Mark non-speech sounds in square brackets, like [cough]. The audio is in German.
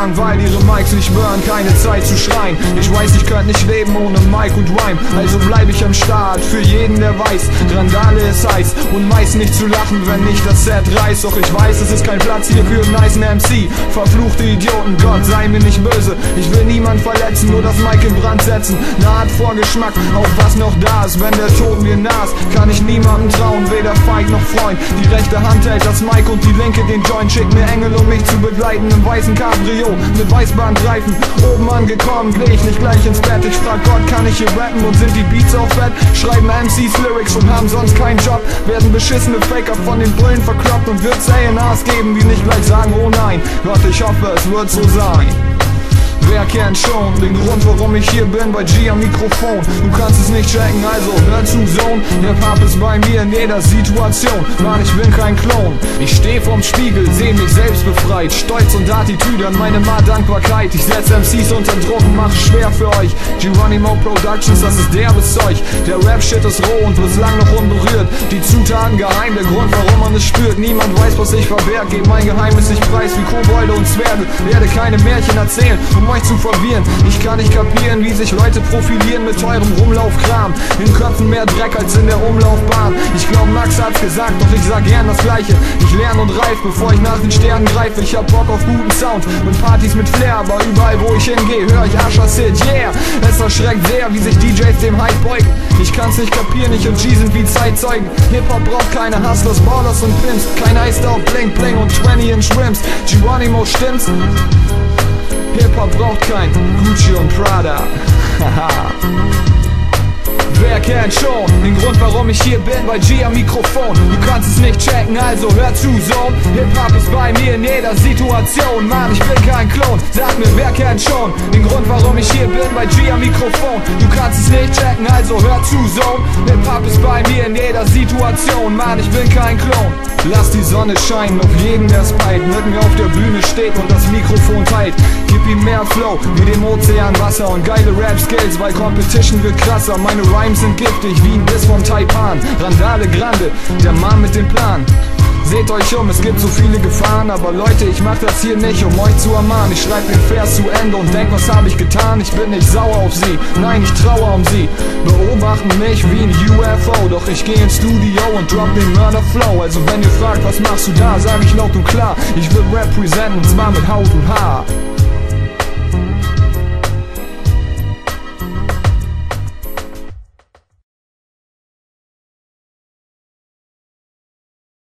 sagen, weil ihre Mics nicht burn, keine Zeit zu schreien. Ich weiß, ich könnte nicht leben ohne Mic und Rhyme, also bleib ich am Start. Für jeden, der weiß, Randale ist heiß und meist nicht zu lachen, wenn nicht das Set reißt. Doch ich weiß, es ist kein Platz hier für einen nice MC. Verfluchte Idioten, Gott sei mir nicht böse. Ich will niemand verletzen, nur das Mic in Brand setzen. Eine Art Vorgeschmack auf was noch da ist. Wenn der Tod mir nah ist, kann ich niemandem trauen, weder Feig noch Freund. Die rechte Hand hält das Mic und die linke den Joint. Schickt mir Engel, um mich zu begleiten im weißen Cabrio mit Weißbandreifen. Oben angekommen, geh ich nicht gleich ins Bett. Ich frag Gott, kann ich hier rappen und sind die Beats auch fett? Schreiben MCs Lyrics und haben sonst keinen Job. Werden beschissene Faker von den Bullen verkloppt und wird's A&Rs geben, die nicht gleich sagen, oh nein. Gott, ich hoffe, es wird so sein. Wer kennt schon den Grund, warum ich hier bin bei G am Mikrofon? Du kannst es nicht checken, also hör zu, Sohn. Der Pap ist bei mir in jeder Situation. Mann, ich bin kein Klon. Ich steh vorm Spiegel, seh mich selbst befreit. Stolz und Attitüde an meine Ma Dankbarkeit. Ich setz MCs unter Druck und mach schwer für euch. Geronimo Productions, das ist derbes Zeug. Der Rap-Shit ist roh und bislang noch unberührt. Die Zutaten geheim, der Grund, warum man es spürt. Niemand weiß, was ich verberg. Geb mein Geheimnis nicht preis wie Kobolde und Zwerge. Werde keine Märchen erzählen, um euch zu verwirren. Ich kann nicht kapieren, wie sich Leute profilieren mit teurem Rumlaufkram. In Köpfen mehr Dreck als in der Umlaufbahn. Ich glaub, Max hat's gesagt, doch ich sag gern das Gleiche. Ich lerne und reif, bevor ich nach den Sternen greife. Ich hab Bock auf guten Sound und Partys mit Flair, aber überall, wo ich hingehe, höre ich Asher Sid. Es erschreckt sehr, wie sich DJs dem Hype beugen. Ich kann's nicht kapieren, ich und G sind wie Zeitzeugen. Hip-Hop braucht keine Hustlers, Ballers und Pimps. Kein Eis auf Bling Bling und 20 Inch Rims. Geronimo, stimmt's? Hip-Hop braucht kein Gucci und Prada. [laughs] Haha. Wer kennt schon den Grund, warum ich hier bin bei G am Mikrofon? Du kannst es nicht checken, also hör zu, Sohn. Hip-Hop ist bei mir in jeder Situation. Mann, ich bin kein Klon. Sag mir, wer kennt schon den Grund, warum ich hier bin bei G am Mikrofon? Du kannst es nicht checken, also hör zu, Sohn. Hip-Hop ist bei mir in jeder Situation. Mann, ich bin kein Klon. Lass die Sonne scheinen auf jeden, der's peilt. Mit mir auf der Bühne steht und das Mikrofon teilt. Gib ihm mehr Flow wie dem Ozean Wasser und geile Rap-Skills, weil Competition wird krasser. Meine Rhymes sind giftig wie ein Biss von Taipan. Randale Grande, der Mann mit dem Plan. Seht euch um, es gibt so viele Gefahren, aber Leute, ich mach das hier nicht, um euch zu ermahnen. Ich schreib den Vers zu Ende und denk, was hab ich getan? Ich bin nicht sauer auf sie, nein, ich trauere um sie. Beobachten mich wie ein UFO, doch ich geh ins Studio und drop den Murder Flow. Also wenn ihr fragt, was machst du da, sag ich laut und klar, ich will representen, zwar mit Haut und Haar.